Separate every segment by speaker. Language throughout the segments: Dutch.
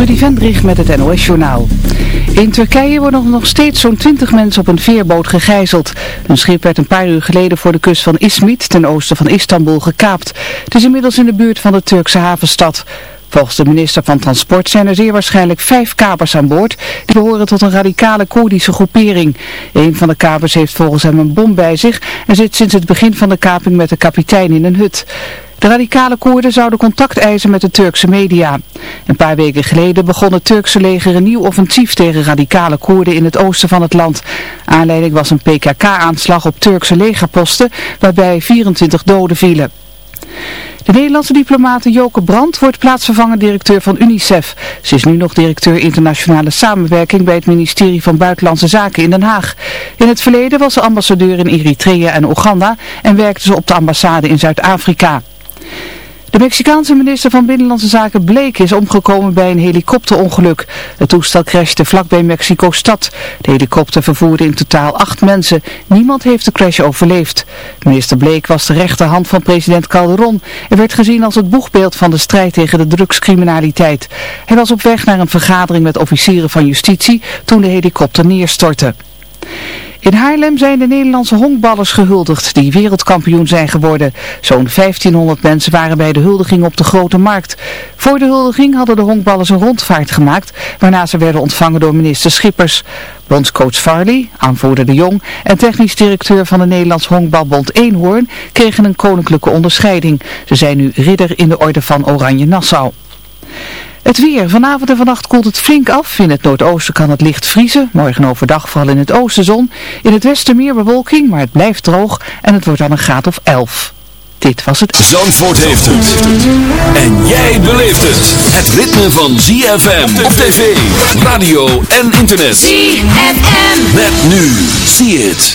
Speaker 1: Trudy Vendrich met het NOS-journaal. In Turkije worden nog steeds zo'n 20 mensen op een veerboot gegijzeld. Een schip werd een paar uur geleden voor de kust van Izmit, ten oosten van Istanbul, gekaapt. Het is inmiddels in de buurt van de Turkse havenstad. Volgens de minister van Transport zijn er zeer waarschijnlijk vijf kapers aan boord. Die behoren tot een radicale Koerdische groepering. Een van de kapers heeft volgens hem een bom bij zich en zit sinds het begin van de kaping met de kapitein in een hut. De radicale Koerden zouden contact eisen met de Turkse media. Een paar weken geleden begon het Turkse leger een nieuw offensief tegen radicale Koerden in het oosten van het land. Aanleiding was een PKK-aanslag op Turkse legerposten waarbij 24 doden vielen. De Nederlandse diplomate Joke Brandt wordt plaatsvervangend directeur van UNICEF. Ze is nu nog directeur internationale samenwerking bij het ministerie van Buitenlandse Zaken in Den Haag. In het verleden was ze ambassadeur in Eritrea en Oeganda en werkte ze op de ambassade in Zuid-Afrika. De Mexicaanse minister van Binnenlandse Zaken Blake is omgekomen bij een helikopterongeluk. Het toestel crashte vlakbij Mexico-stad. De helikopter vervoerde in totaal acht mensen. Niemand heeft de crash overleefd. Minister Blake was de rechterhand van president Calderon en werd gezien als het boegbeeld van de strijd tegen de drugscriminaliteit. Hij was op weg naar een vergadering met officieren van justitie toen de helikopter neerstortte. In Haarlem zijn de Nederlandse honkballers gehuldigd die wereldkampioen zijn geworden. Zo'n 1500 mensen waren bij de huldiging op de Grote Markt. Voor de huldiging hadden de honkballers een rondvaart gemaakt, waarna ze werden ontvangen door minister Schippers. Bondscoach Farley, aanvoerder de Jong en technisch directeur van de Nederlands Honkbalbond Eenhoorn kregen een koninklijke onderscheiding. Ze zijn nu ridder in de orde van Oranje Nassau. Het weer. Vanavond en vannacht koelt het flink af. In het noordoosten kan het licht vriezen. Morgen overdag vooral in het oosten zon. In het westen meer bewolking, maar het blijft droog. En het wordt dan een graad of 11. Dit was het.
Speaker 2: Zandvoort heeft het. En jij beleeft het. Het ritme van ZFM op tv, radio en internet.
Speaker 3: ZFM.
Speaker 2: Met nu. See it.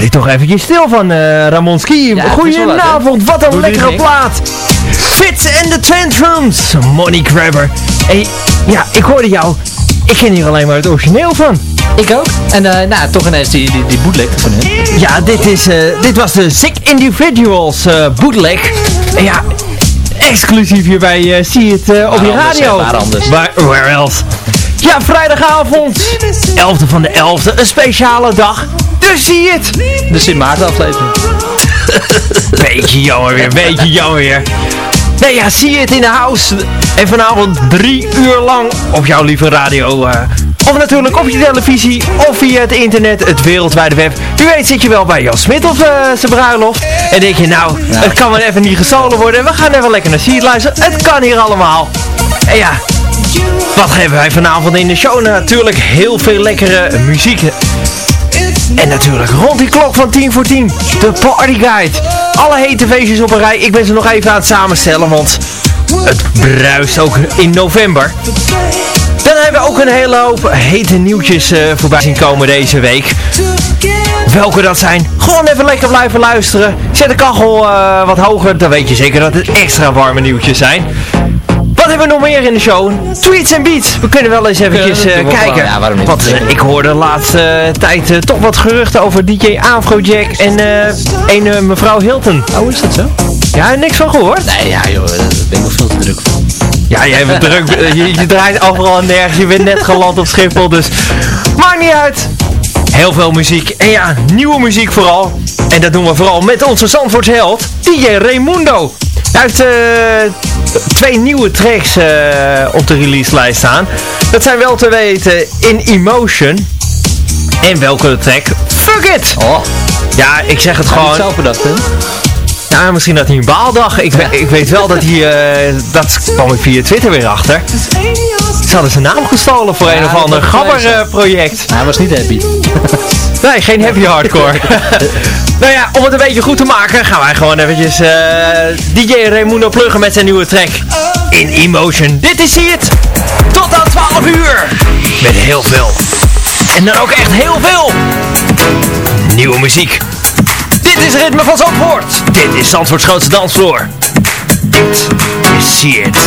Speaker 3: Word ik toch eventjes stil van uh, Ramonski. Ja, Goedenavond, wat een lekkere plaat. Fits and the Tantrums, Money Grabber. Hey, ja, ik hoorde jou. Ik ken hier alleen maar het origineel van.
Speaker 4: Ik ook. En uh, nou, toch ineens die, die, die bootleg van hem.
Speaker 3: Ja, dit, is, uh, dit was de Sick Individuals uh, bootleg. En ja, exclusief hier bij uh, See It op je radio.
Speaker 4: Waar anders?
Speaker 3: Waar, where else? Ja, vrijdagavond, 11e van de 11e, een speciale dag. Dus zie je het.
Speaker 4: De Sint Maarten aflevering.
Speaker 3: beetje jammer weer, beetje jammer weer. Nee ja, zie je het in de house. En vanavond drie uur lang op jouw lieve radio. Uh, of natuurlijk op je televisie of via het internet, het wereldwijde web. Wie weet zit je wel bij Jan Smit of uh, zijn bruiloft. En denk je nou, het kan wel even niet gestolen worden. We gaan even lekker naar Seed luisteren. Het kan hier allemaal. En ja, wat hebben wij vanavond in de show? Natuurlijk heel veel lekkere muziek. En natuurlijk rond die klok van 10 voor 10. De Party Guide. Alle hete feestjes op een rij. Ik ben ze nog even aan het samenstellen, want het bruist ook in november. Dan hebben we ook een hele hoop hete nieuwtjes uh, voorbij zien komen deze week. Welke dat zijn? Gewoon even lekker blijven luisteren. Zet de kachel uh, wat hoger, dan weet je zeker dat het extra warme nieuwtjes zijn. Wat hebben we nog meer in de show? Tweets en beats. We kunnen wel eens eventjes uh, kijken.
Speaker 4: Ja, waarom niet?
Speaker 3: Want uh, ik hoorde de laatste uh, tijd toch wat geruchten over DJ Afrojack en een mevrouw Hilton.
Speaker 4: Oh, is dat zo?
Speaker 3: Ja, niks van gehoord?
Speaker 4: Nee, ja joh, daar ben ik nog veel te druk voor.
Speaker 3: Ja, jij bent druk. Je, je, draait overal en nergens. Je bent net geland op Schiphol, dus maakt niet uit. Heel veel muziek. En ja, nieuwe muziek vooral. En dat doen we vooral met onze Zandvoortsheld, DJ Raimundo. Hij heeft uh, twee nieuwe tracks uh, op de releaselijst staan. Dat zijn wel te weten In Emotion. En welke track? Fuck It!
Speaker 4: Oh.
Speaker 3: Ja, ik zeg het Ga gewoon.
Speaker 4: zelf bedacht, hè?
Speaker 3: Ja, misschien dat hij een baaldag. Ik, ja. ik weet wel dat hij, uh, dat kwam ik via Twitter weer achter. Ze hadden zijn naam gestolen voor ja, een of ander gabber project.
Speaker 4: hij was niet happy.
Speaker 3: nee, geen happy hardcore. nou ja, om het een beetje goed te maken gaan wij gewoon eventjes uh, DJ Raimundo pluggen met zijn nieuwe track. In Emotion. Dit is het. Tot aan 12 uur. Met heel veel. En dan ook echt heel veel. Nieuwe muziek. Dit is het ritme van Zandvoort. Dit is Zandvoorts grootste dansvloer. Dit is See It.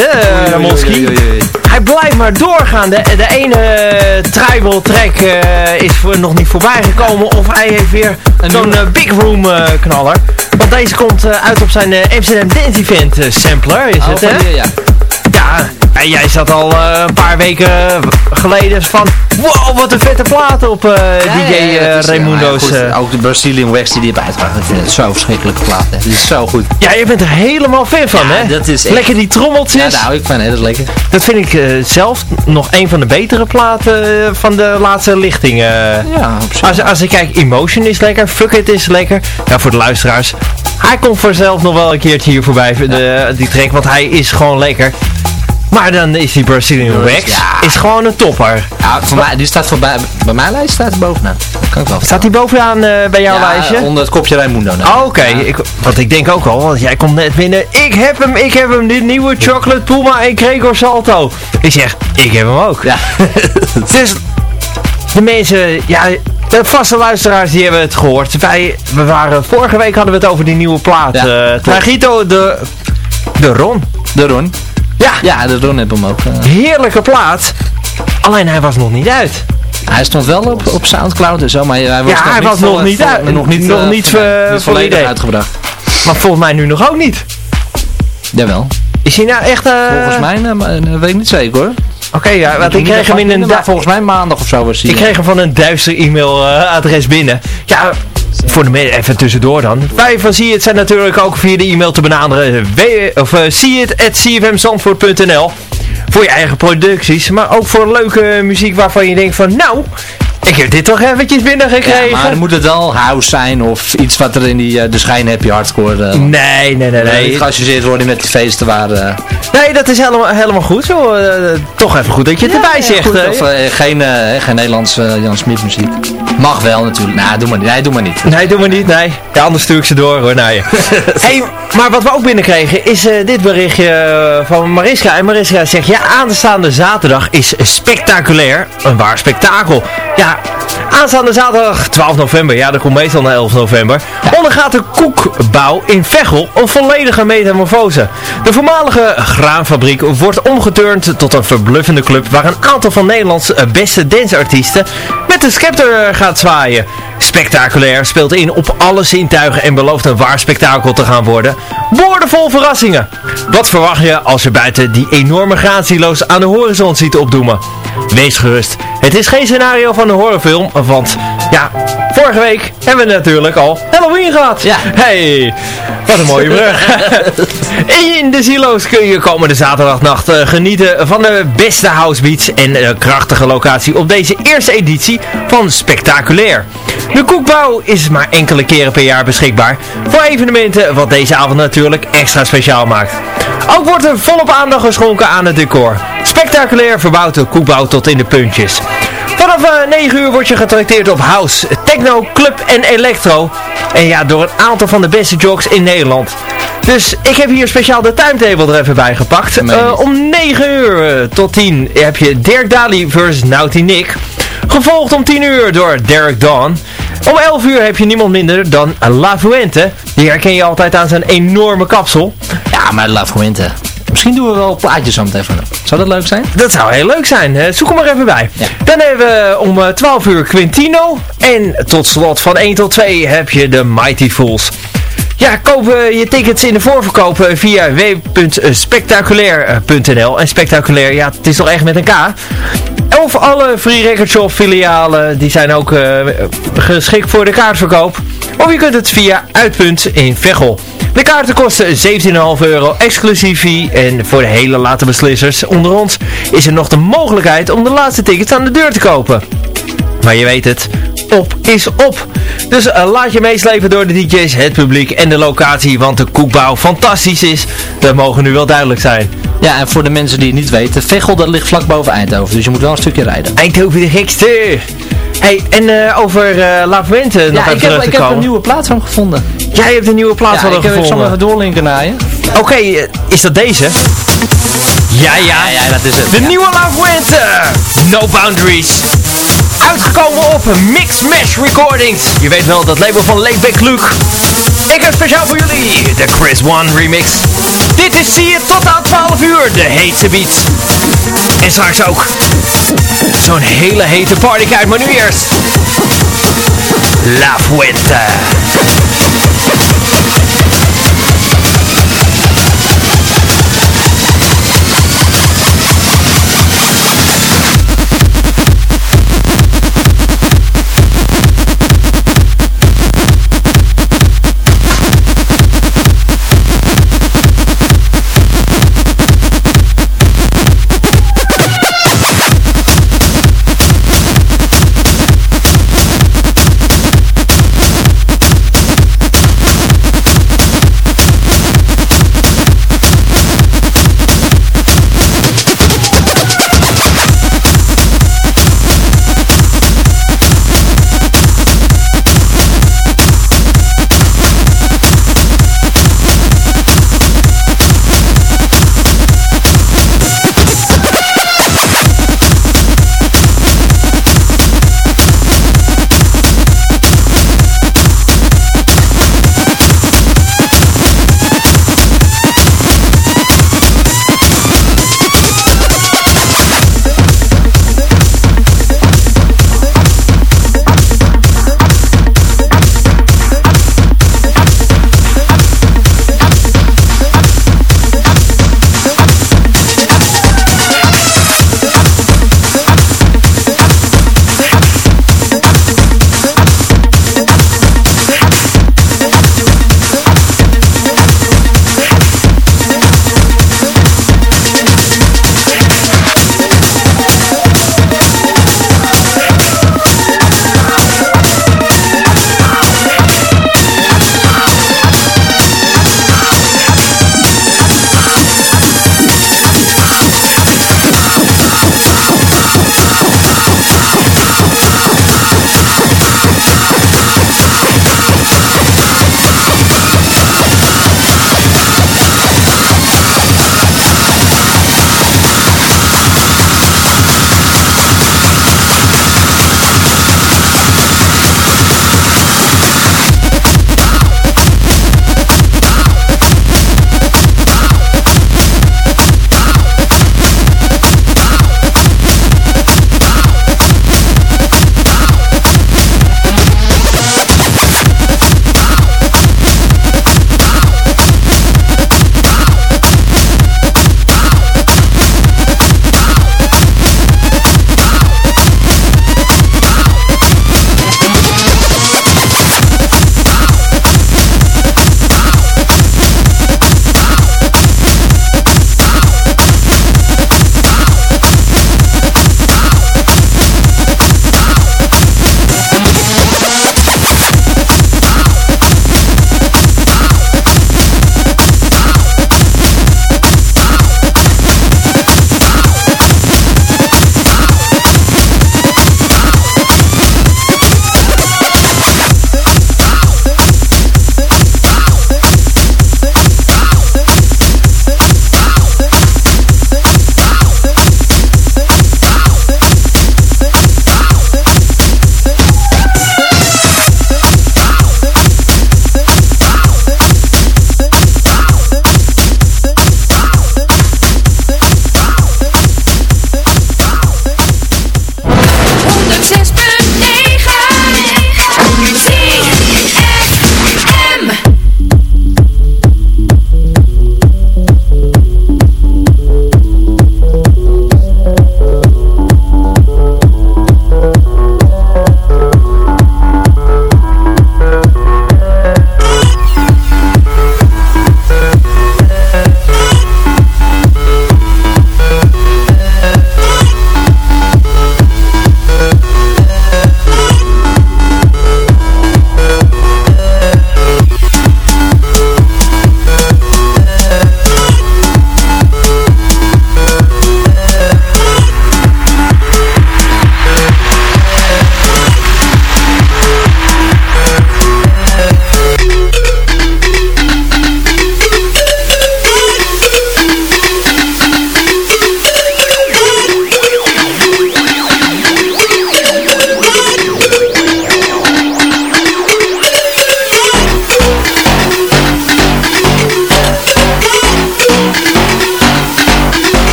Speaker 3: Hè, Ramonski? Hij blijft maar doorgaan. De, de ene tribal track eh, is voor, nog niet voorbij gekomen. Of hij heeft weer zo'n eh, big room eh, knaller. Want deze komt uit op zijn Amsterdam Dance Event sampler, is
Speaker 4: Oh,
Speaker 3: het, hè?
Speaker 4: ja.
Speaker 3: Ja, en jij zat al eh, een paar weken geleden van... Wow, wat een vette plaat op DJ
Speaker 4: Ja, ja, ja,
Speaker 3: eh,
Speaker 4: ja,
Speaker 3: Raimundo's...
Speaker 4: goed,
Speaker 3: eh,
Speaker 4: ook de Brazilian Wax die die hebben uitgebracht. Ik vind het zo'n verschrikkelijke plaat. hè. Die is zo goed.
Speaker 3: ja, je bent er helemaal fan van, hè?
Speaker 4: dat is echt-
Speaker 3: Lekker die trommeltjes.
Speaker 4: Ja, daar hou ik van. Hè. Dat is lekker.
Speaker 3: Dat vind ik zelf nog een van de betere platen van de laatste lichting.
Speaker 4: Ja, zich.
Speaker 3: Als, als ik kijk, Emotion is lekker, Fuck It is lekker. Ja, voor de luisteraars. Hij komt vanzelf nog wel een keertje hier voorbij, de, die track, want hij is gewoon lekker. Maar dan is die Brazilian Wax,
Speaker 4: Ja.
Speaker 3: is gewoon een topper.
Speaker 4: Ja, voor mij, die staat voor bij, bij mijn lijst staat bovenaan. Dat kan ik wel
Speaker 3: Staat die bovenaan eh, bij jouw
Speaker 4: ja,
Speaker 3: lijstje?
Speaker 4: onder het kopje Raimundo. nou.
Speaker 3: Oh, Oké, ik- want ik denk ook al, want jij komt net binnen. Ik heb hem, ik heb hem, die nieuwe Chocolate Puma en Gregor Salto. Ik zeg, ik heb hem ook.
Speaker 4: Ja.
Speaker 3: Dus de mensen, ja, de vaste luisteraars die hebben het gehoord. Wij, we waren, vorige week hadden we het over die nieuwe plaat.
Speaker 4: Ja,
Speaker 3: eh. Tragito de, de Ron.
Speaker 4: de Ron.
Speaker 3: Ja,
Speaker 4: Ja, de Ron heb hem ook. eh.
Speaker 3: heerlijke plaat. Alleen hij was nog niet uit.
Speaker 4: hij stond wel op, op Soundcloud en zo, maar hij was,
Speaker 3: Ja,
Speaker 4: nog,
Speaker 3: hij
Speaker 4: niet
Speaker 3: was nog niet uit-
Speaker 4: nog niet,
Speaker 3: nog
Speaker 4: eh,
Speaker 3: niet,
Speaker 4: nee,
Speaker 3: eh,
Speaker 4: niet volledig
Speaker 3: idee.
Speaker 4: uitgebracht.
Speaker 3: Maar volgens mij nu nog ook niet.
Speaker 4: Jawel.
Speaker 3: Is hij nou echt...
Speaker 4: Volgens mij, maar, eh, weet ik niet zeker hoor.
Speaker 3: Oké, ja, want ik kreeg hem in een...
Speaker 4: volgens mij maandag of zo was hij.
Speaker 3: Ik kreeg hem van een duister e-mailadres binnen. Ja, voor de even tussendoor dan. Wij van Zie het zijn natuurlijk ook via de e-mail te benaderen. Of uh, Voor je eigen producties, maar ook voor leuke muziek waarvan je denkt van nou, ik heb dit toch eventjes binnengekregen.
Speaker 4: Ja, maar moet het wel house zijn of iets wat er in die, eh, de schijn heb je hardcore. eh,
Speaker 3: Nee, nee, nee,
Speaker 4: nee.
Speaker 3: nee.
Speaker 4: geassocieerd worden met die feesten waar... eh,
Speaker 3: Nee, dat is helemaal, helemaal goed eh, toch even goed dat je het erbij zegt.
Speaker 4: of, geen, geen Nederlandse Jan Smit muziek. Mag wel natuurlijk. Nou, doe maar niet. Nee, doe maar niet.
Speaker 3: Nee, doe maar niet, nee. Ja, anders stuur ik ze door hoor naar je. hey, maar wat we ook binnenkregen is dit berichtje van Mariska. En Mariska zegt, ja, aanstaande zaterdag is spectaculair. Een waar spektakel. Ja, aanstaande zaterdag 12 november, ja, dat komt meestal na 11 november, ondergaat de koekbouw in Veghel een volledige metamorfose. De voormalige graanfabriek wordt omgeturnd tot een verbluffende club waar een aantal van Nederlands eh, beste danceartiesten met de scepter gaat zwaaien. Spectaculair speelt in op alle zintuigen en belooft een waar spektakel te gaan worden. Boordevol verrassingen. Wat verwacht je als je buiten die enorme graansilo's aan de horizon ziet opdoemen? Wees gerust, het is geen scenario van een horrorfilm, want ja, vorige week hebben we natuurlijk al Halloween gehad.
Speaker 4: Ja.
Speaker 3: Hey, wat een mooie brug. In de silo's kun je komende zaterdagnacht eh, genieten van de beste housebeats en een krachtige locatie op deze eerste editie van Spectaculair. De koekbouw is maar enkele keren per jaar beschikbaar voor evenementen wat deze avond natuurlijk extra speciaal maakt. Ook wordt er volop aandacht geschonken aan het decor. Spectaculair verbouwt de koekbouw tot in de puntjes. Vanaf eh, 9 uur word je getrakteerd op house, techno, club en electro. En ja, door een aantal van de beste jocks in Nederland. Dus ik heb hier speciaal de timetable er even bij gepakt. Eh, om 9 uur eh, tot 10 heb je Dirk Daly versus Naughty Nick. Gevolgd om 10 uur door Derek Dawn. Om 11 uur heb je niemand minder dan La Fuente. Die herken je altijd aan zijn enorme kapsel.
Speaker 4: Ja, maar La Fuente. Misschien doen we wel plaatjes zo meteen van hem. Zou dat leuk zijn?
Speaker 3: Dat zou heel leuk zijn. hè? Zoek hem maar even bij.
Speaker 4: Ja.
Speaker 3: Dan hebben we om eh, 12 uur Quintino. En tot slot van 1 tot 2 heb je de Mighty Fools. Ja, koop eh, je tickets in de voorverkoop eh, via www.spectaculair.nl En spectaculair, ja, het is toch echt met een K. Of alle Free Record Shop filialen, die zijn ook eh, geschikt voor de kaartverkoop. Of je kunt het via Uitpunt in Veghel. De kaarten kosten 17,5 euro exclusief fee. En voor de hele late beslissers onder ons is er nog de mogelijkheid om de laatste tickets aan de deur te kopen. Maar je weet het, op is op. Dus eh, laat je meeslepen door de DJ's, het publiek en de locatie, want de koekbouw fantastisch is. Dat mogen nu wel duidelijk zijn.
Speaker 4: Ja, en voor de mensen die het niet weten, Veghel dat ligt vlak boven Eindhoven. Dus je moet wel een stukje rijden.
Speaker 3: Eindhoven de gekste. Hey, en eh, over eh La Fuente nog
Speaker 4: Ja,
Speaker 3: even
Speaker 4: ik
Speaker 3: terug
Speaker 4: heb,
Speaker 3: te
Speaker 4: ik heb een nieuwe plaat van gevonden.
Speaker 3: Jij hebt een nieuwe plaats
Speaker 4: Ja,
Speaker 3: van
Speaker 4: heb, ik zal hem
Speaker 3: gevonden.
Speaker 4: even doorlinken naar je.
Speaker 3: Oké, eh, is dat deze? Ja, ja.
Speaker 4: ja, dat is het.
Speaker 3: De
Speaker 4: ja.
Speaker 3: nieuwe La Fuente. No Boundaries. Uitgekomen op Mix Mesh Recordings. Je weet wel, dat label van Laidback Luke. Heb speciaal voor jullie de Chris One remix. Dit is zie je tot aan 12 uur, de heetste beats. En straks ook zo'n hele hete partykijk, maar nu eerst La Fuente.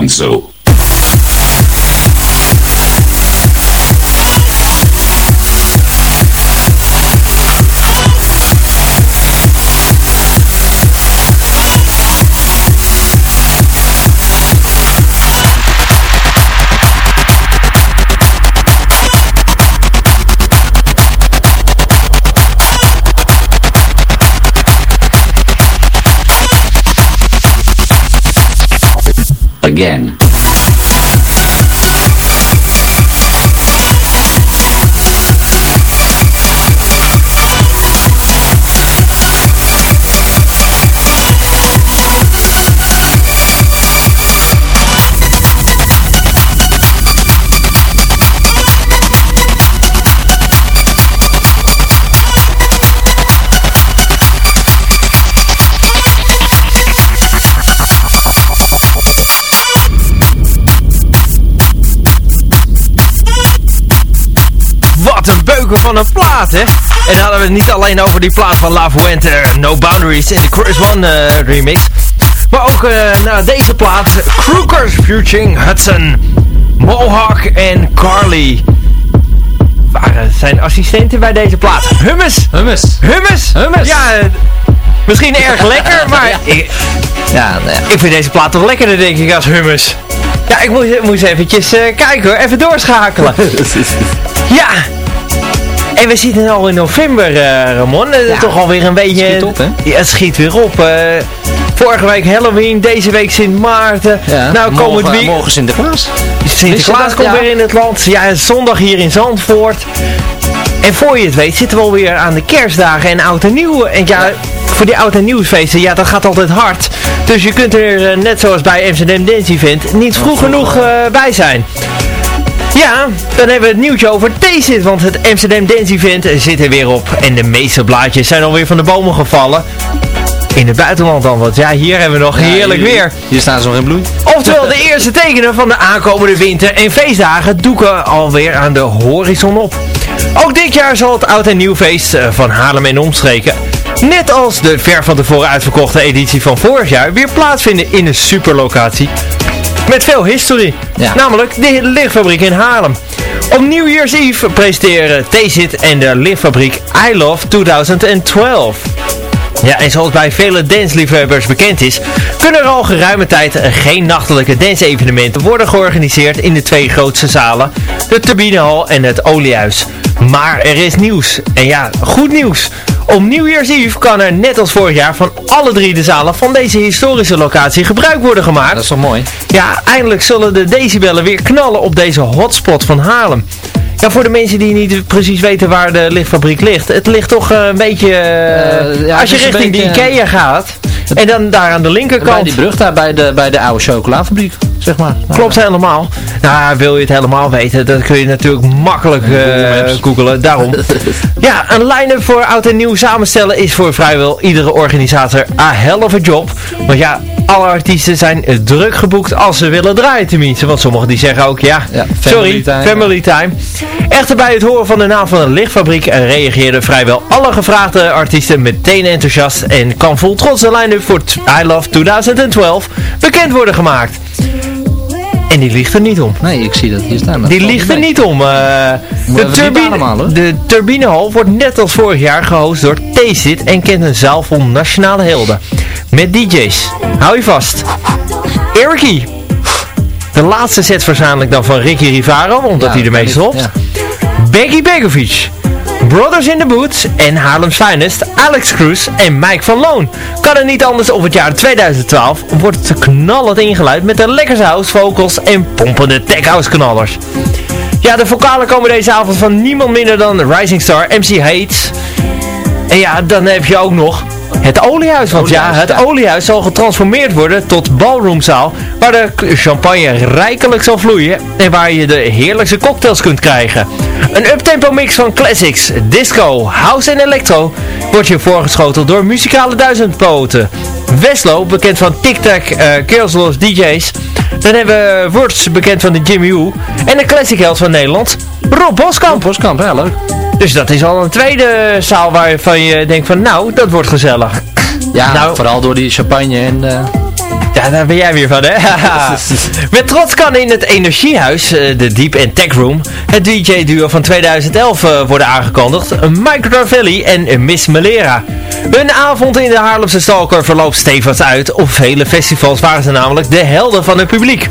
Speaker 5: Hanzo. Again.
Speaker 3: Van een plaat, hè? En dan hadden we het niet alleen over die plaat van La Fuente, No Boundaries in de Chris One eh, remix. Maar ook uh, nou, deze plaat, Crookers featuring Hudson, Mohawk en Carly. Waren zijn assistenten bij deze plaat. Hummus!
Speaker 4: Hummus.
Speaker 3: Hummus!
Speaker 4: Hummus.
Speaker 3: Ja, eh, misschien erg lekker, maar ik,
Speaker 4: Ja, nou ja.
Speaker 3: ik vind deze plaat toch lekkerder, denk ik, als hummus. Ja, ik moest, moest eventjes eh, kijken hoor, even doorschakelen. Ja. En we zitten al in november, eh, Ramon. Eh,
Speaker 4: Ja.
Speaker 3: Toch alweer een beetje...
Speaker 4: Schiet op, hè?
Speaker 3: Ja, het schiet weer op. eh. vorige week Halloween, deze week Sint Maarten.
Speaker 4: Ja,
Speaker 3: nou,
Speaker 4: morgen,
Speaker 3: komend week...
Speaker 4: morgen Sinterklaas.
Speaker 3: Sinterklaas komt weer in het land. Ja, zondag hier in Zandvoort. En voor je het weet zitten we alweer aan de kerstdagen en oud en nieuw. En ja, voor die oud en nieuwsfeesten, ja, dat gaat altijd hard. Dus je kunt er, eh, net zoals bij Amsterdam Dance Event, niet vroeg genoeg bij zijn. Ja, dan hebben we het nieuwtje over T-Zit, want het Amsterdam Dance Event zit er weer op. En de meeste blaadjes zijn alweer van de bomen gevallen. In het buitenland dan, want ja, hier hebben we nog heerlijk
Speaker 4: hier,
Speaker 3: weer.
Speaker 4: Hier staan ze nog in bloei.
Speaker 3: Oftewel de eerste tekenen van de aankomende winter en feestdagen doeken alweer aan de horizon op. Ook dit jaar zal het oud en nieuw feest eh, van Haarlem en omstreken, net als de ver van tevoren uitverkochte editie van vorig jaar, weer plaatsvinden in een superlocatie. Met veel historie,
Speaker 4: Ja.
Speaker 3: namelijk de lichtfabriek in Haarlem. Op New Year's Eve presenteren T-Zit en de lichtfabriek I Love 2012. Ja, en zoals bij vele dansliefhebbers bekend is, kunnen er al geruime tijd geen nachtelijke dance-evenementen worden georganiseerd in de twee grootste zalen, de Turbinehal en het Oliehuis. Maar er is nieuws. En ja, goed nieuws. Op New Year's Eve kan er net als vorig jaar van alle drie de zalen van deze historische locatie gebruik worden gemaakt.
Speaker 4: Dat is toch mooi?
Speaker 3: Ja, eindelijk zullen de decibellen weer knallen op deze hotspot van Haarlem. Ja, voor de mensen die niet precies weten waar de lichtfabriek ligt. Het ligt toch eh, een beetje... eh,
Speaker 4: ja,
Speaker 3: als je
Speaker 4: een
Speaker 3: richting
Speaker 4: beetje,
Speaker 3: de Ikea gaat. En dan daar aan de
Speaker 4: Bij
Speaker 3: linkerkant.
Speaker 4: die brug daar bij de, bij de oude chocolafabriek, zeg maar.
Speaker 3: Klopt helemaal. Nou, wil je het helemaal weten, dan kun je natuurlijk makkelijk eh googelen. Daarom. Ja, een line-up voor oud en nieuw samenstellen is voor vrijwel iedere organisator a hell of a job. Want ja, alle artiesten zijn druk geboekt als ze willen draaien tenminste. Want sommigen die zeggen ook, ja,
Speaker 4: Ja, family
Speaker 3: sorry,
Speaker 4: time.
Speaker 3: family time. Echter bij het horen van de naam van de lichtfabriek reageerden vrijwel alle gevraagde artiesten meteen enthousiast. En kan vol trots de line-up voor I Love 2012 bekend worden gemaakt. En die ligt er niet om.
Speaker 4: Nee, ik zie dat hier staan. Dat
Speaker 3: Die ligt er
Speaker 4: mee.
Speaker 3: niet om.
Speaker 4: Moet
Speaker 3: de, turbine,
Speaker 4: ademhalen.
Speaker 3: de turbinehal wordt net als vorig jaar gehost door T-Zit en kent een zaal vol nationale helden. Met DJ's. Hou je vast. Erikie. De laatste set verzamelijk dan van Ricky Rivaro, omdat
Speaker 4: Ja,
Speaker 3: hij de meeste
Speaker 4: niet.
Speaker 3: Becky Begovic. Brothers in the Boots en Haarlem's Finest, Alex Cruz en Mike van Loon. Kan het niet anders op het jaar 2012 wordt het knallend ingeluid met de lekkerste house vocals en pompende tech house knallers. Ja, de vocalen komen deze avond van niemand minder dan Rising Star, MC Hates. En ja, dan heb je ook nog het oliehuis. Want ja, het
Speaker 4: ja.
Speaker 3: oliehuis zal getransformeerd worden tot ballroomzaal. Waar de champagne rijkelijk zal vloeien. En waar je de heerlijkste cocktails kunt krijgen. Een uptempo mix van classics, disco, house en electro wordt je voorgeschoteld door muzikale duizendpoten. Weslo, bekend van Tic Tac, eh Girls DJ's. Dan hebben we Words, bekend van de Jimmy Woo. En de classic held van Nederland, Rob Boskamp.
Speaker 4: Boskamp, ja leuk.
Speaker 3: Dus dat is al een tweede zaal waarvan je denkt van nou, dat wordt gezellig.
Speaker 4: Ja,
Speaker 3: Nou-
Speaker 4: vooral door die champagne en... eh,
Speaker 3: Ja, daar ben jij weer van, hè? Met trots kan in het Energiehuis, eh, de Deep and Tech Room, het DJ-duo van 2011 eh, worden aangekondigd. Mike Ravelli en Miss Malera. Hun avond in de Haarlemse Stalker verloopt stevig uit. Op vele festivals waren ze namelijk de helden van het publiek.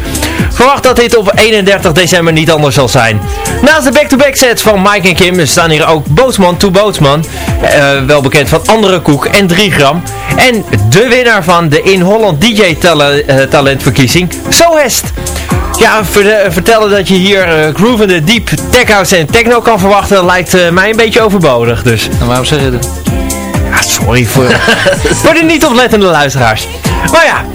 Speaker 3: Verwacht dat dit op 31 december niet anders zal zijn. Naast de back-to-back sets van Mike en Kim staan hier ook Bootsman to Bootsman. Uh, wel bekend van Andere Koek en 3 gram. En de winnaar van de In Holland DJ talentverkiezing, Sohest. Ja, vertellen dat je hier uh, groovende deep tech house en techno kan verwachten lijkt uh, mij een beetje overbodig. Dus.
Speaker 4: En waarom zeg je dat?
Speaker 3: Ja, sorry voor, voor de niet oplettende luisteraars. Maar ja,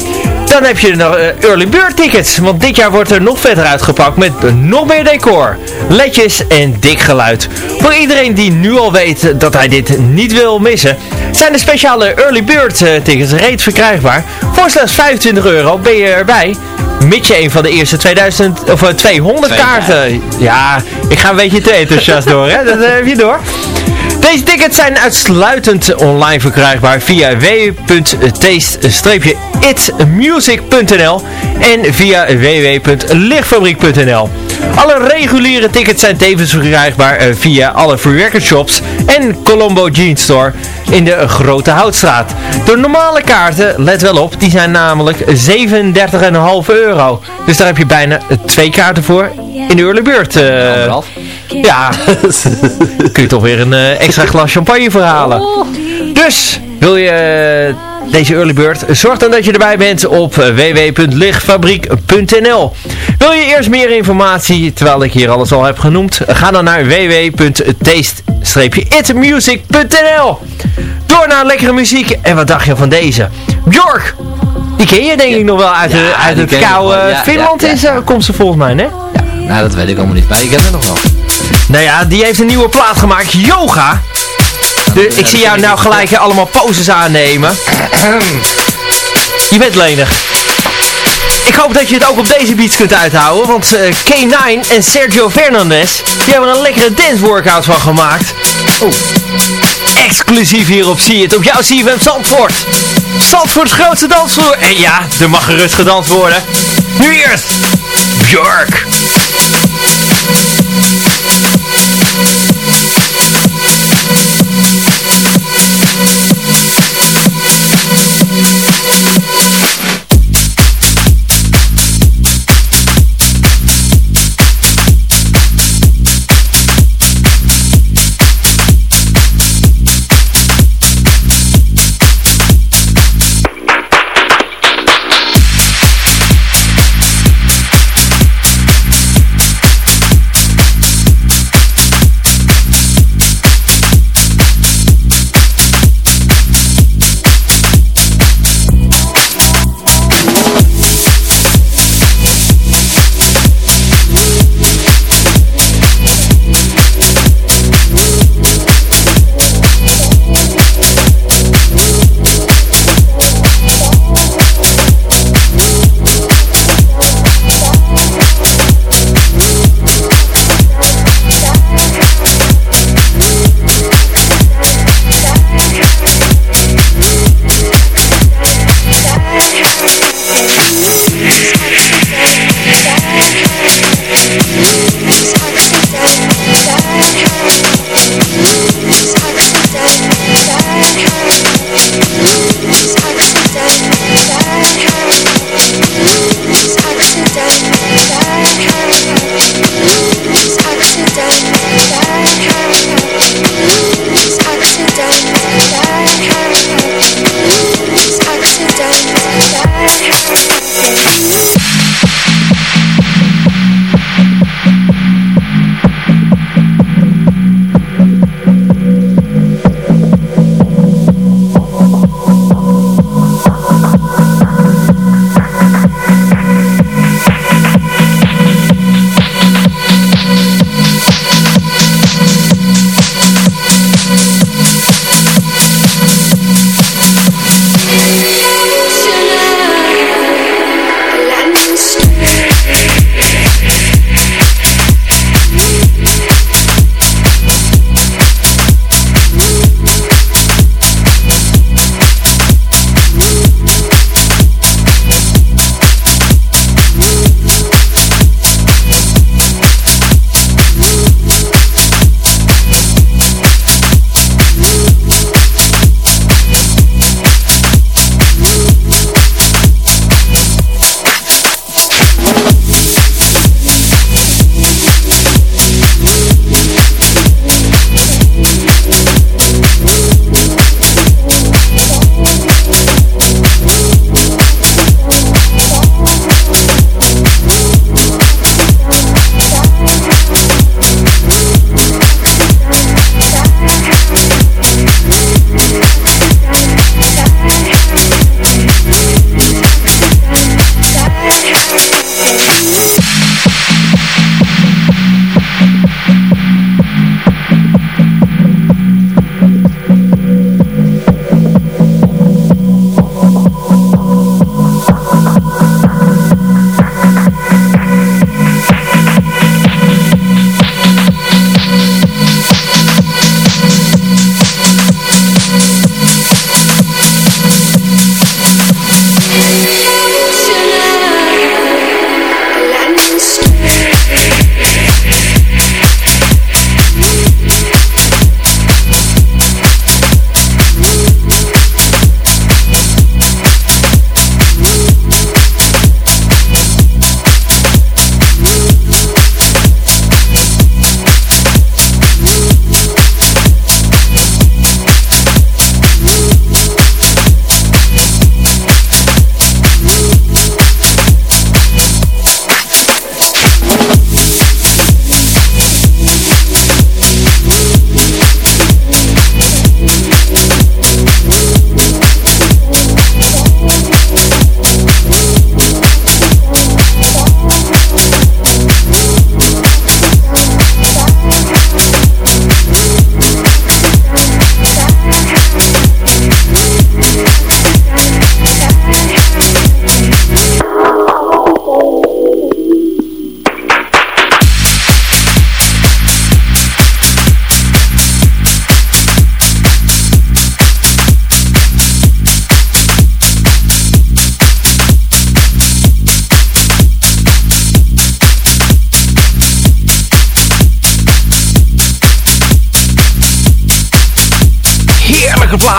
Speaker 3: dan heb je nog uh, early bird tickets. Want dit jaar wordt er nog verder uitgepakt met nog meer decor, ledjes en dik geluid. Voor iedereen die nu al weet dat hij dit niet wil missen, zijn de speciale early bird uh, tickets reeds verkrijgbaar. Voor slechts 25 euro ben je erbij. Mits je een van de eerste 2000, of, 200 eh, kaarten. Ja, ik ga een beetje te enthousiast door, hè? Dat heb je door. Deze tickets zijn uitsluitend online verkrijgbaar via www.taste-itmusic.nl en via www.lichtfabriek.nl. Alle reguliere tickets zijn tevens verkrijgbaar eh, via alle free shops en Colombo Jeans Store in de Grote Houtstraat. De normale kaarten, let wel op, die zijn namelijk 37,5 euro. Dus daar heb je bijna twee kaarten voor in de. Uh, ja, kun je toch weer een uh, extra glas champagne verhalen. Dus, wil je deze early bird. Zorg dan dat je erbij bent op www.lichtfabriek.nl Wil je eerst meer informatie, terwijl ik hier alles al heb genoemd, ga dan naar www.taste-itmusic.nl Door naar lekkere muziek. En wat dacht je van deze? Bjork! Die ken je denk ik nog wel uit, de, uit het koude Finland is, komt ze volgens mij, hè? Ja,
Speaker 4: nou dat weet ik allemaal niet, maar ik ken het nog wel.
Speaker 3: Nou ja, die heeft een nieuwe plaat gemaakt, Yoga. De, ik zie jou nou gelijk allemaal poses aannemen. Je bent lenig. Ik hoop dat je het ook op deze beats kunt uithouden, want uh, K9 en Sergio Fernandez, die hebben een lekkere dance workout van gemaakt. Oh. Exclusief hier op See It, op jouw CFM Zandvoort. Zandvoorts grootste dansvloer. En ja, er mag gerust gedanst worden. Nu eerst, Björk.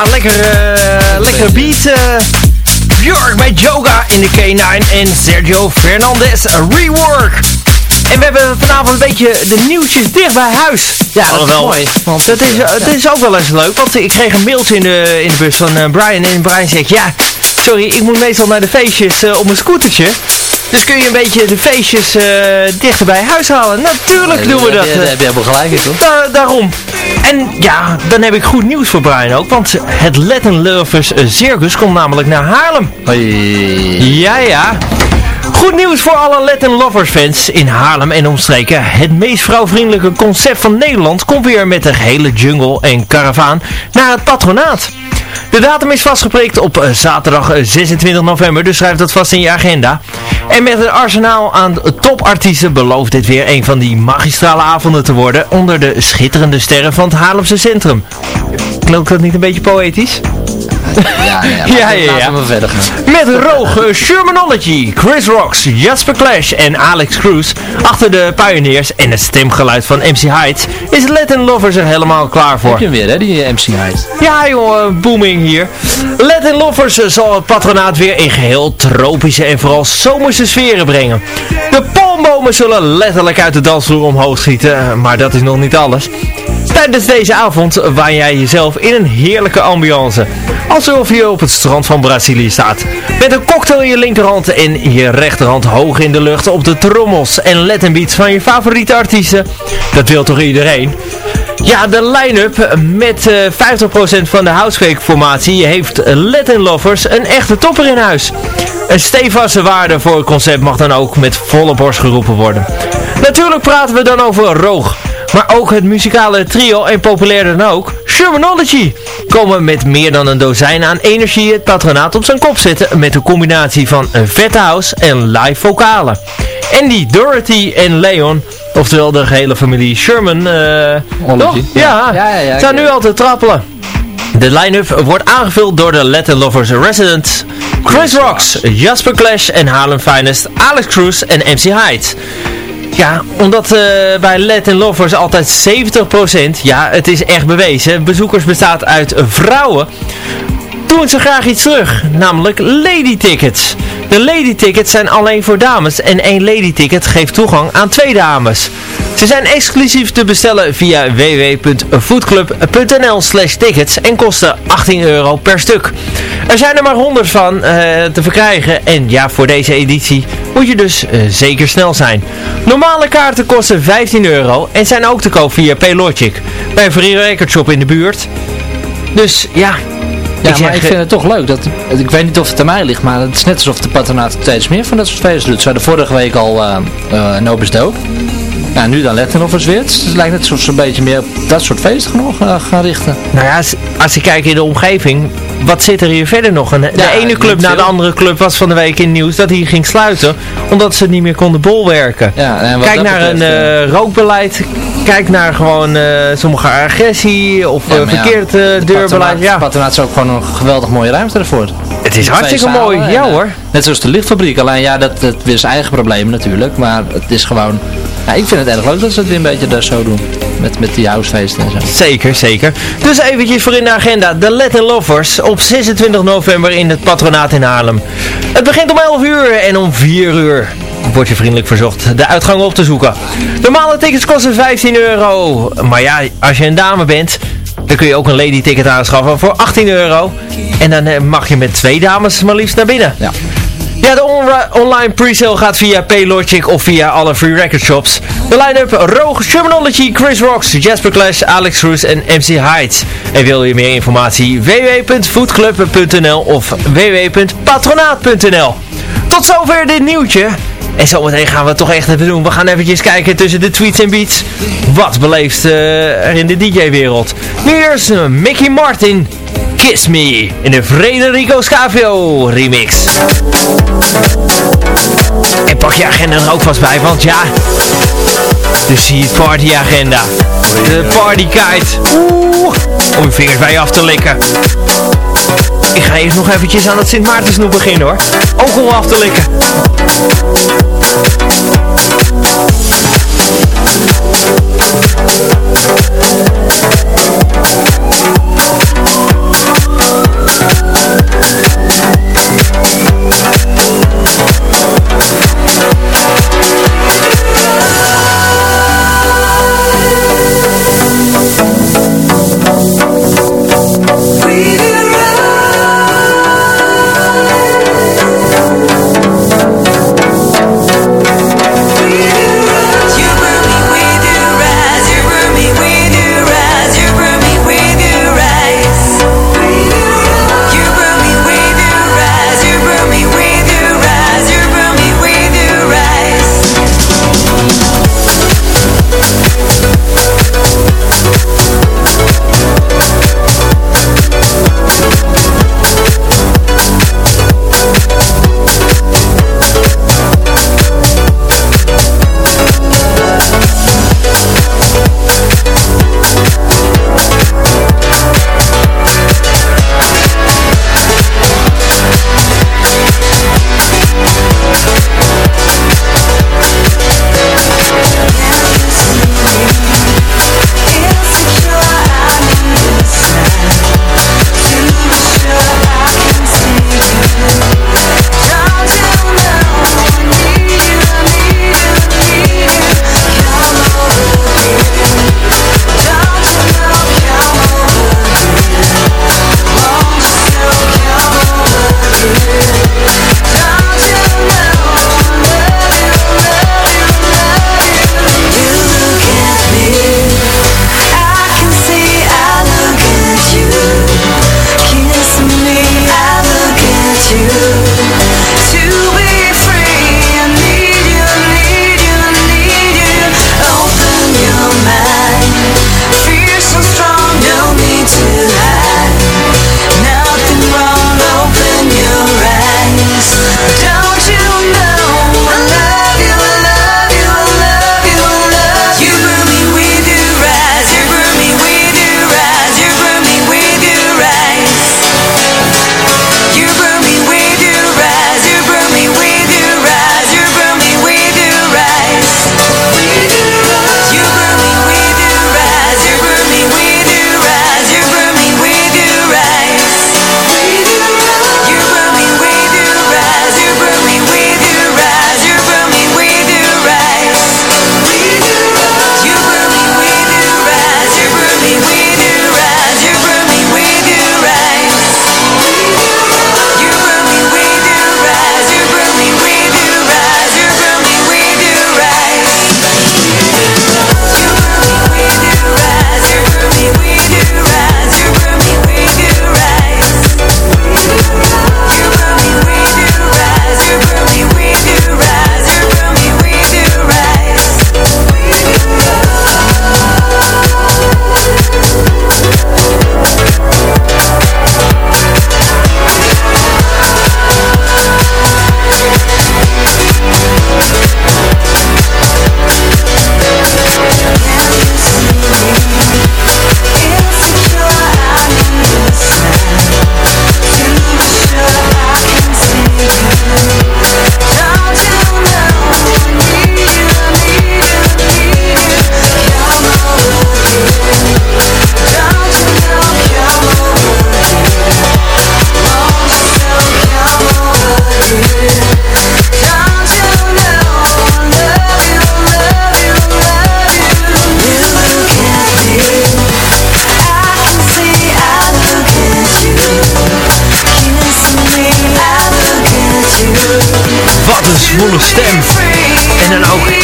Speaker 3: Heerlijke plaat, lekker, eh, lekker beat. eh Björk bij Joga in de K9 en Sergio Fernandez rework. En we hebben vanavond een beetje de nieuwtjes dicht bij huis.
Speaker 4: Ja, dat is mooi. Want
Speaker 3: Dat is, eh, dat is ook wel eens leuk, want ik kreeg een mailtje in de, in de bus van eh, Brian. En Brian zegt, ja, sorry, ik moet meestal naar de feestjes eh, op mijn scootertje. Dus kun je een beetje de feestjes eh, dichter bij huis halen? Natuurlijk doen we dat.
Speaker 4: Daar
Speaker 3: eh.
Speaker 4: heb je helemaal gelijk in, toch?
Speaker 3: Da- daarom. En ja, dan heb ik goed nieuws voor Brian ook. Want het Latin Lovers eh, Circus komt namelijk naar Haarlem.
Speaker 4: Hoi.
Speaker 3: Ja, ja. Goed nieuws voor alle Latin Lovers fans in Haarlem en omstreken. Het meest vrouwvriendelijke concept van Nederland komt weer met de gehele jungle en karavaan naar het patronaat. De datum is vastgeprikt op eh, zaterdag eh, 26 november, dus schrijf dat vast in je agenda. En met een arsenaal aan topartiesten belooft dit weer een van die magistrale avonden te worden onder de schitterende sterren van het Haarlemse centrum. Klonk dat niet een beetje poëtisch?
Speaker 4: Ja, ja, ja.
Speaker 3: Ja,
Speaker 4: we verder gaan.
Speaker 3: Met Roge, Shermanology, Chris Rocks, Jasper Clash en Alex Cruz achter de Pioneers en het stemgeluid van MC Heights is Latin Lovers er helemaal klaar voor.
Speaker 4: Heb je hem weer, hè, die eh, MC Hyde.
Speaker 3: Ja jongen, booming hier. Latin Lovers eh, zal het patronaat weer in geheel tropische en vooral zomerse sferen brengen. De palmbomen zullen letterlijk uit de dansvloer omhoog schieten, eh, maar dat is nog niet alles. Tijdens deze avond waan jij jezelf in een heerlijke ambiance. Alsof je op het strand van Brazilië staat. Met een cocktail in je linkerhand en je rechterhand hoog in de lucht op de trommels en Latin beats van je favoriete artiesten. Dat wil toch iedereen? Ja, de line-up met eh 50% van de Housequake formatie heeft Latin Lovers een echte topper in huis. Een stevige waarde voor het concept mag dan ook met volle borst geroepen worden. Natuurlijk praten we dan over Roog. Maar ook het muzikale trio en populair dan ook, Shermanology, komen met meer dan een dozijn aan energie het patronaat op zijn kop zetten met een combinatie van een vette house en live vocalen. Andy, Dorothy en Leon, oftewel de gehele familie Sherman, eh
Speaker 4: Ology.
Speaker 3: toch? Ja,
Speaker 4: Ja, ja, ja,
Speaker 3: staan nu al te trappelen. De line-up wordt aangevuld door de Latin Lovers Residents, Chris Rocks, Jasper Clash en Harlem Finest, Alex Cruz en MC Hyde. Ja, omdat eh, bij Latin Lovers altijd 70%, ja het is echt bewezen, bezoekers bestaat uit vrouwen, doen ze graag iets terug, namelijk lady tickets. De lady tickets zijn alleen voor dames en één lady ticket geeft toegang aan twee dames. Ze zijn exclusief te bestellen via www.foodclub.nl slash tickets en kosten 18 euro per stuk. Er zijn er maar 100 van eh, te verkrijgen en ja, voor deze editie moet je dus eh, zeker snel zijn. Normale kaarten kosten 15 euro en zijn ook te koop via Paylogic bij een Free Record Shop in de buurt. Dus ja,
Speaker 4: Ja,
Speaker 3: Ik zeg,
Speaker 4: maar ik
Speaker 3: eh,
Speaker 4: vind het toch leuk. Dat, ik weet niet of het aan mij ligt, maar het is net alsof de patronaat steeds meer van dat soort feesten doet. Ze hadden vorige week al uh, uh, Nobis Dope. Ja, nu dan Latin Offers weer. Het lijkt net alsof ze een beetje meer op dat soort feesten genoeg uh, gaan richten.
Speaker 3: Nou ja, als, als je kijkt in de omgeving, wat zit er hier verder nog? En de
Speaker 4: Ja,
Speaker 3: ene club na de andere club was van de week in het nieuws dat hij ging sluiten, omdat ze het niet meer konden bolwerken.
Speaker 4: Ja, en wat
Speaker 3: Kijk naar een
Speaker 4: betreft, eh,
Speaker 3: eh, rookbeleid, kijk naar gewoon eh, sommige agressie of
Speaker 4: ja,
Speaker 3: eh, verkeerd eh, deurbeleid. Ja,
Speaker 4: patronaat is ook gewoon een geweldig mooie ruimte ervoor.
Speaker 3: het is hartstikke mooi. Ja hoor.
Speaker 4: Net zoals de lichtfabriek. Alleen ja, dat, dat weer zijn eigen probleem natuurlijk. Maar het is gewoon Ja, ik vind het erg leuk dat ze het weer een beetje daar zo doen. Met, met die housefeesten en zo.
Speaker 3: Zeker, zeker. Dus eventjes voor in de agenda. De Latin Lovers op 26 november in het patronaat in Haarlem. Het begint om 11 uur en om 4 uur wordt je vriendelijk verzocht de uitgang op te zoeken. Normale tickets kosten 15 euro. Maar ja, als je een dame bent, dan kun je ook een lady ticket aanschaffen voor 18 euro. En dan eh, mag je met twee dames maar liefst naar binnen.
Speaker 4: Ja.
Speaker 3: Ja, de onri- online presale gaat via Paylogic of via alle free record shops. De line-up Rogue, Terminology, Chris Rocks, Jasper Clash, Alex Roos en MC Heights. En wil je meer informatie? www.foodclub.nl of www.patronaat.nl Tot zover dit nieuwtje. En zometeen gaan we het toch echt even doen. We gaan eventjes kijken tussen de tweets en beats. Wat beleeft eh, er in de DJ-wereld? Nu eerst eh, Mickey Martin, Kiss Me, in de Frederico Scavio remix. En pak je agenda er ook vast bij, want ja, de Seed Party agenda. De Party Kite. Oeh, om je vingers bij je af te likken. Ik ga eerst nog eventjes aan het Sint Maartensnoep beginnen hoor. Ook om af te likken.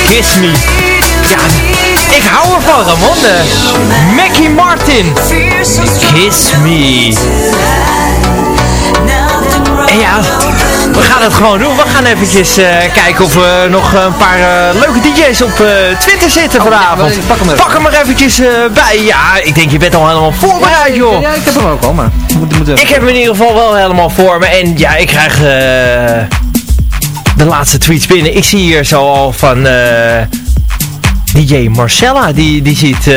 Speaker 3: Kiss Me. Ja, ik hou ervan, Ramon. Mackie Martin. Kiss Me. En ja, we gaan het gewoon doen. We gaan eventjes uh, kijken of we nog een paar uh, leuke DJ's op uh, Twitter zitten oh, vanavond. Ja, pak hem, pak hem er eventjes bij. Ja, ik denk je bent al helemaal voorbereid, joh.
Speaker 4: Ja, ik heb hem ook al, maar...
Speaker 3: Moet, moet ik heb hem in ieder geval wel helemaal voor me. En ja, ik krijg de laatste tweets binnen. Ik zie hier zo al van DJ Marcella. Die, die ziet...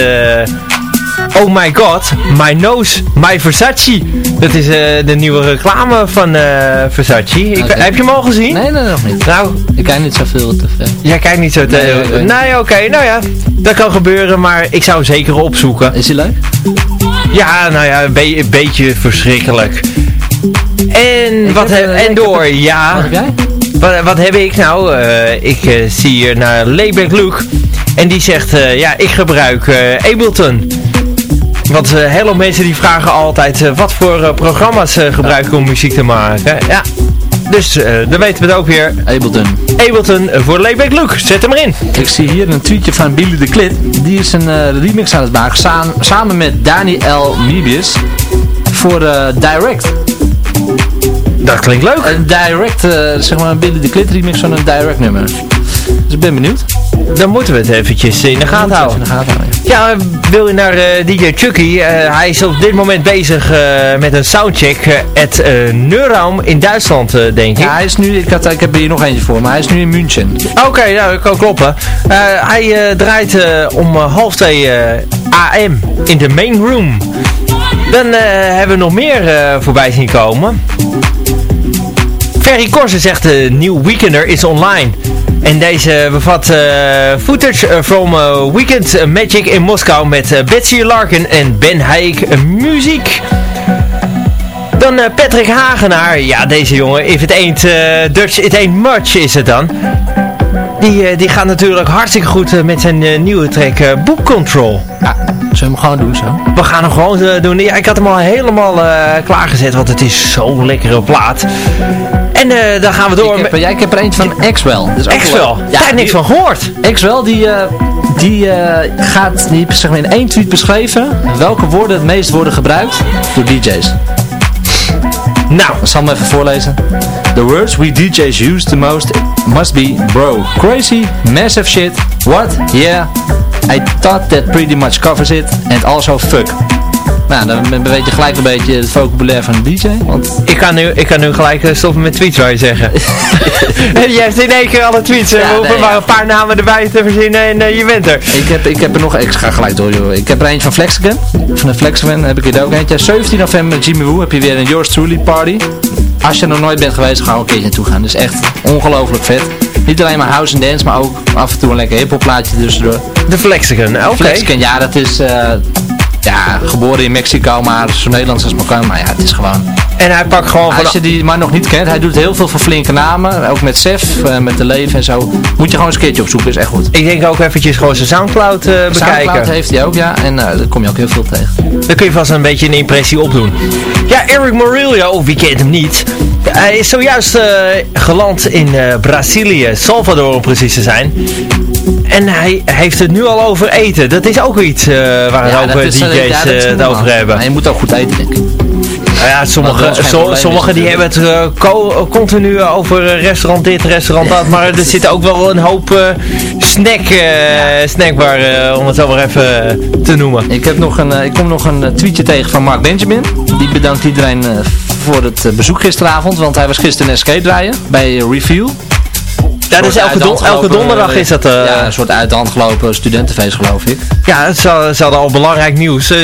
Speaker 3: Oh my god, my nose, my Versace. Dat is uh, de nieuwe reclame van uh, Versace. Ik, okay. Heb je hem al gezien?
Speaker 4: Nee, nee, nog niet. Nou, ik kijk niet zoveel tv.
Speaker 3: Jij kijkt niet zo tv? Nee, nee oké, okay, nou ja. Dat kan gebeuren, maar ik zou zeker opzoeken.
Speaker 4: Is hij leuk?
Speaker 3: Ja, nou ja, een, be een beetje verschrikkelijk. En, wat heb, en door, ja.
Speaker 4: Wat heb jij?
Speaker 3: Wat, wat heb ik nou? Uh, ik zie hier naar Layback Luke. En die zegt, ja, ik gebruik Ableton. Want uh, hele mensen die vragen altijd uh, wat voor uh, programma's gebruiken om muziek te maken. Ja, dus dan weten we het ook weer.
Speaker 4: Ableton.
Speaker 3: Ableton voor Layback Luke. Zet hem erin.
Speaker 4: Ik zie hier een tweetje van Billy de Klit. Die is een remix aan het maken samen met Daniel Mibius voor Direct.
Speaker 3: Dat klinkt leuk.
Speaker 4: Een direct, zeg maar een Billy de Klit remix van een direct nummer. Dus ik ben benieuwd.
Speaker 3: Dan moeten we het eventjes in de gaten houden.
Speaker 4: In de gaten houden
Speaker 3: ja. wil je naar uh, DJ Chucky? Uh, hij is op dit moment bezig met een soundcheck at Neuraum in Duitsland, denk ik.
Speaker 4: Ja, hij is nu, ik, had, ik heb hier nog eentje voor, maar hij is nu in München.
Speaker 3: Oké, okay, nou, dat kan kloppen. hij draait om half twee AM in de main room. Dan hebben we nog meer voorbij zien komen. Ferry Korsen zegt de nieuwe Weekender is online. En deze bevat footage from Weekend Magic in Moskou met Betsy Larkin en Ben Hayek muziek. Dan Patrick Hagenaar. Ja, deze jongen, if it ain't Dutch, it ain't much is het dan. Die, die gaat natuurlijk hartstikke goed met zijn nieuwe track Book Control.
Speaker 4: Zullen we hem gewoon doen zo?
Speaker 3: We gaan hem gewoon doen. Ja, ik had hem al helemaal klaargezet, want het is zo'n lekkere plaat. En uh, dan gaan we door.
Speaker 4: Ik heb, jij, ik heb er eentje van Axwell.
Speaker 3: Axwell? Ja, daar heb niks van gehoord.
Speaker 4: Axwell die, uh, die uh, gaat die, zeg maar in één tweet beschreven welke woorden het meest worden gebruikt door DJ's. Nou, ik zal hem even voorlezen. The words we DJs use the most must be bro, crazy, massive shit, what, yeah, I thought that pretty much covers it, and also fuck. Nou, dan weet je gelijk een beetje het vocabulaire van de DJ. Want...
Speaker 3: Ik, kan nu, ik kan nu gelijk eh, stoppen met tweets, zou je zeggen. je hebt in één keer alle tweets. Ja, we hoeven maar een paar namen erbij te verzinnen en uh, je bent er.
Speaker 4: Ik heb, ik heb er nog, ik ga gelijk door joh. Ik heb er eentje van Flexican. Van de Flexican heb ik er ook eentje. 17 november Jimmy Woo heb je weer een Yours Truly party. Als je er nog nooit bent geweest, ga een keertje naartoe gaan. Dus echt ongelooflijk vet. Niet alleen maar house en dance, maar ook af en toe een lekker hiphop plaatje tussendoor.
Speaker 3: De Flexican, oké.
Speaker 4: Flexican, ja, dat is... Uh, ja, geboren in Mexico, maar zo Nederlands als maar kan. Maar ja, het is gewoon...
Speaker 3: En hij pakt gewoon...
Speaker 4: Als je die maar nog niet kent, hij doet heel veel voor flinke namen. Ook met Sef, uh, met de Leven en zo. Moet je gewoon eens een keertje opzoeken, is echt goed.
Speaker 3: Ik denk ook eventjes gewoon zijn Soundcloud uh, bekijken.
Speaker 4: Soundcloud heeft hij ook, ja. En uh, daar kom je ook heel veel tegen.
Speaker 3: Dan kun je vast een beetje een impressie opdoen. Ja, Eric Murillo, of wie kent hem niet? Hij is zojuist geland in Brazilië, Salvador om precies te zijn. En hij heeft het nu al over eten. Dat is ook iets waar ja, ook DJ's het over hebben.
Speaker 4: Maar je moet ook goed eten, denk ik.
Speaker 3: Nou ja, sommige, so, sommige die hebben het uh, continu over restaurant dit, restaurant dat. Maar er zit ook wel een hoop uh, snack, uh, snackbar, om het zo maar even te noemen.
Speaker 4: Ik, heb nog een, ik kom nog een tweetje tegen van Mark Benjamin. Die bedankt iedereen voor het bezoek gisteravond. Want hij was gisteren in Escape draaien bij Reveal.
Speaker 3: Ja, elke, elke donderdag is dat... Uh,
Speaker 4: ja, een soort uit de hand gelopen studentenfeest geloof ik.
Speaker 3: Ja, ze, ze hadden al belangrijk nieuws. Uh,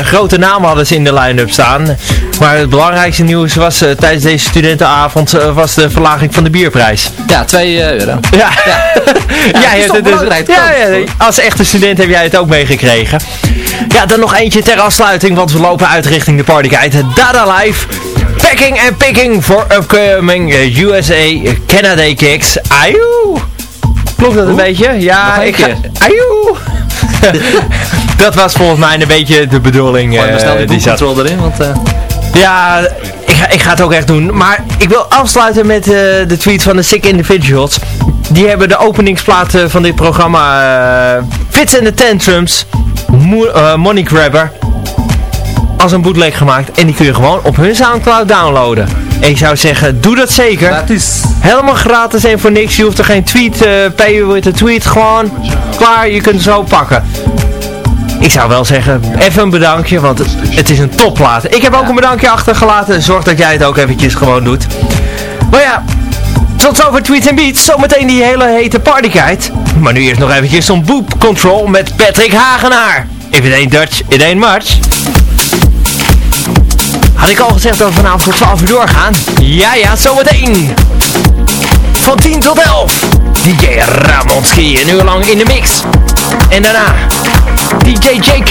Speaker 3: grote namen hadden ze in de line-up staan. Maar het belangrijkste nieuws was tijdens deze studentenavond was de verlaging van de bierprijs.
Speaker 4: Ja, 2 euro.
Speaker 3: Ja, ja. ja, ja, het dus, ja, ja, als echte student heb jij het ook meegekregen. Ja, dan nog eentje ter afsluiting, want we lopen uit richting de partyguide. Dada Live. Packing and picking for upcoming USA Canada kicks. Ajoe! Klopt dat een beetje? Ja, ik ga... Ajoe! dat was volgens mij een beetje de bedoeling.
Speaker 4: Gooi uh, snel die, die zat. erin, want... Uh...
Speaker 3: Ja, ik ga, ik ga het ook echt doen. Maar ik wil afsluiten met eh, de tweet van de Sick Individuals. Die hebben de openingsplaat eh, van dit programma uh, Fits and the Tantrums Mo Money Grabber als een bootleg gemaakt. En die kun je gewoon op hun Soundcloud downloaden. En ik zou zeggen, doe dat zeker.
Speaker 4: Gratis.
Speaker 3: Helemaal gratis en voor niks. Je hoeft er geen tweet, uh, pay with a tweet. Gewoon klaar, je kunt het zo pakken. Ik zou wel zeggen, even een bedankje, want het is een topplaat. Ik heb ook een bedankje achtergelaten. Zorg dat jij het ook eventjes gewoon doet. Maar ja, tot zover Tweets en Beats. Zometeen die hele hete partyguide. Maar nu eerst nog eventjes zo'n boop control met Patrick Hagenaar. If it ain't Dutch, it ain't much. Had ik al gezegd dat we vanavond tot 12 uur doorgaan? Ja, ja, zometeen. Van 10 tot 11. DJ Ramonski, een uur lang in de mix. En daarna DJ JK.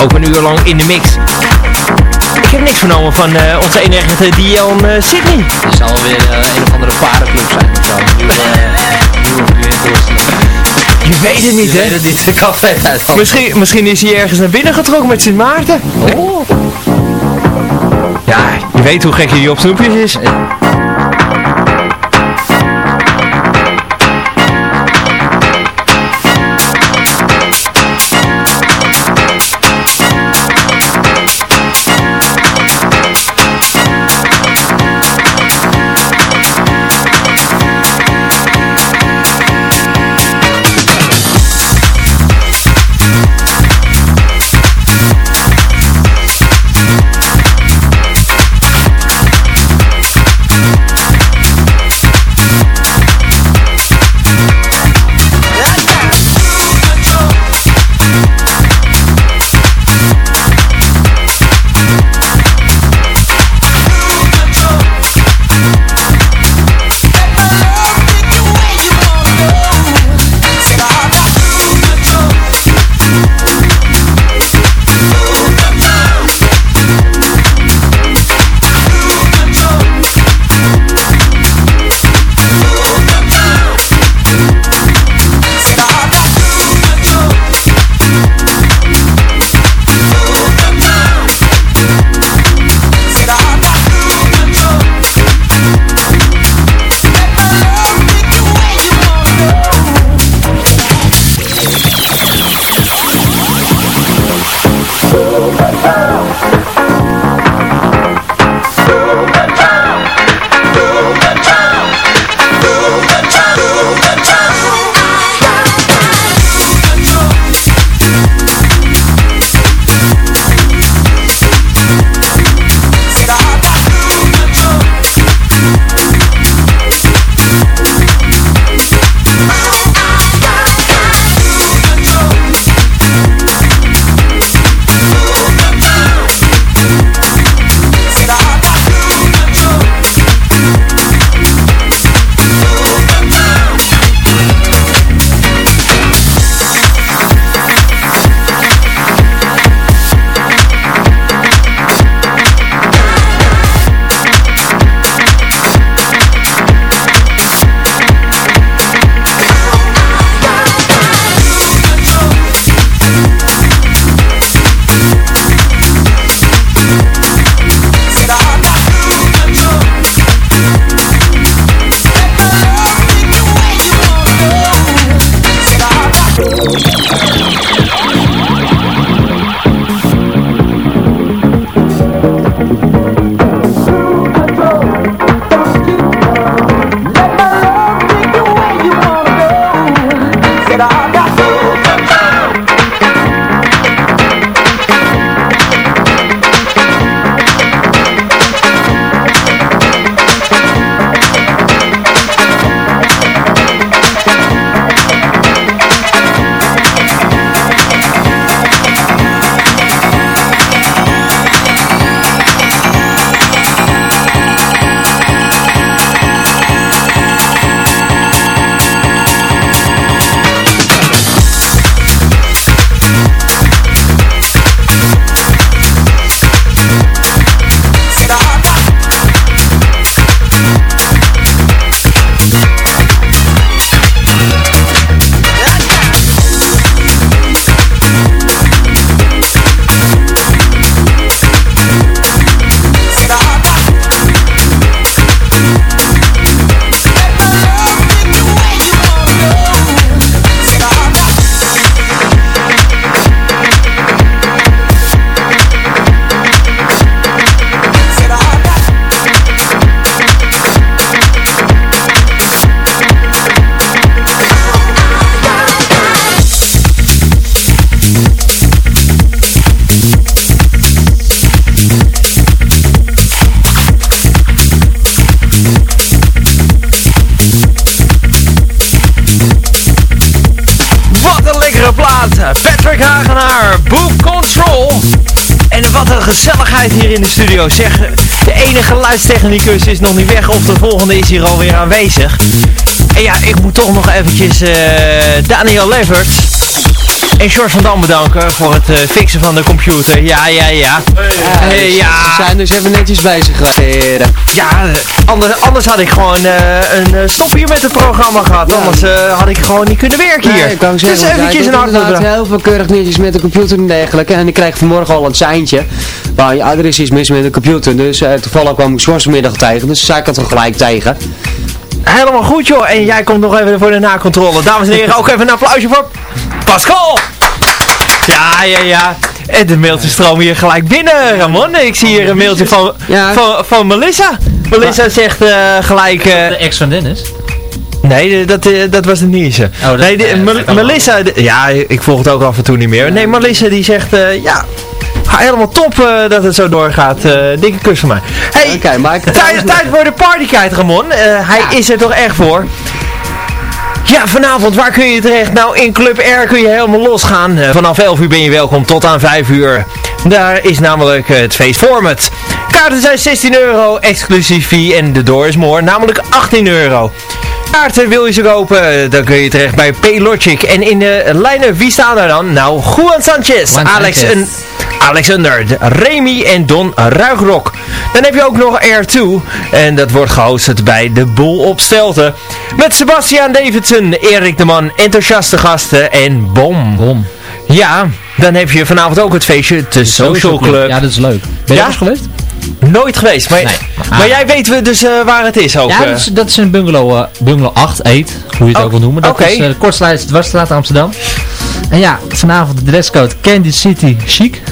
Speaker 3: Ook een uur lang in de mix. Ik heb niks vernomen van uh, onze enige Dion uh, Sydney.
Speaker 4: Het zal weer uh, een of andere paardenclub zijn of zo.
Speaker 3: Je weet het niet,
Speaker 4: Je
Speaker 3: hè?
Speaker 4: weet het niet, ik kan het uit.
Speaker 3: Misschien, misschien is hij ergens naar binnen getrokken met Sint Maarten.
Speaker 4: Oh.
Speaker 3: Weet hoe gek je op snoepjes is. Hier in de studio. Zeg, de ene geluidstechnicus is nog niet weg of de volgende is hier alweer aanwezig. En ja, ik moet toch nog eventjes uh, Daniel Levert en George van Dam bedanken voor het uh, fixen van de computer. Ja, ja, ja.
Speaker 4: Uh, ja. Ze zijn dus even netjes bezig geweest.
Speaker 3: Ja, anders, anders had ik gewoon een stopje met het programma gehad. Ja. Anders had ik gewoon niet kunnen werken hier.
Speaker 4: Nee, ik kan zeggen, dus eventjes een heel veel keurig netjes met de computer en dergelijke. En ik krijg vanmorgen al een seintje. Maar ja, er is iets mis met de computer. Dus toevallig kwam ik George vanmiddag tegen. Dus zei ik het er gelijk tegen.
Speaker 3: Helemaal goed joh. En jij komt nog even voor de nakontrole. Dames en heren, ook even een applausje voor Pascal. Ja, ja, ja. En de mailtjes stromen hier gelijk binnen, Ramon. Ik zie hier een mailtje van, ja. van, van Melissa. Melissa zegt uh, gelijk... Uh,
Speaker 4: de ex van Dennis?
Speaker 3: Nee, dat, dat was de Niese. Oh, nee, de, Melissa, ja, ik volg het ook af en toe niet meer. Nee, Melissa die zegt, uh, ja, helemaal top uh, dat het zo doorgaat. Uh, dikke kus van mij. Hey, okay, maar ik tijd, tijd voor de partykite, Ramon. Uh, hij ja. is er toch echt voor. Ja, vanavond, waar kun je terecht? Nou, in Club R kun je helemaal losgaan. Vanaf 11 uur ben je welkom tot aan 5 uur. Daar is namelijk het feest format. Kaarten zijn 16 euro, exclusief fee en de door is more, namelijk 18 euro. Kaarten wil je ze kopen, dan kun je terecht bij Paylogic. En in de lijnen, wie staan er dan? Nou, Juan Sanchez, Alex en Alexander, Remy en Don Ruigrok. Dan heb je ook nog R2 en dat wordt gehost bij de Boel op Stelten. Met Sebastian Davidson, Erik de Man, enthousiaste gasten en Bom.
Speaker 4: Bom.
Speaker 3: Ja, dan heb je vanavond ook het feestje, de Social Club.
Speaker 4: Ja, dat is leuk. Ben je ja? geweest?
Speaker 3: Nooit geweest, maar, maar jij weet dus uh, waar het is ook.
Speaker 4: Ja, dat is, dat is een bungalow, uh, bungalow 8, 8, hoe je het oh, ook wil noemen. Dat is uh, de kortsluit Dwarsstraat Amsterdam. En ja, vanavond de dresscode Candy City Chic.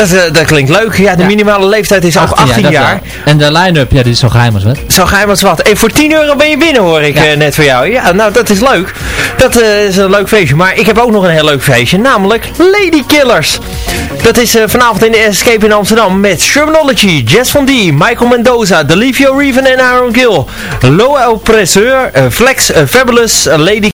Speaker 3: Dat, uh, dat klinkt leuk. Ja, de minimale leeftijd is 18 ook 18 jaar.
Speaker 4: En de line-up, ja, die is zo geheim als wat.
Speaker 3: Zo geheim als wat. En voor 10 euro ben je binnen, hoor ik uh, net voor jou. Ja, nou, dat is leuk. Dat uh, is een leuk feestje. Maar ik heb ook nog een heel leuk feestje. Namelijk Lady Killers. Dat is vanavond in de Escape in Amsterdam. Met Shermanology, Jess van D, Michael Mendoza, Delivio Reven en Aaron Gill. Low Oppresseur, Flex, Fabulous, Lady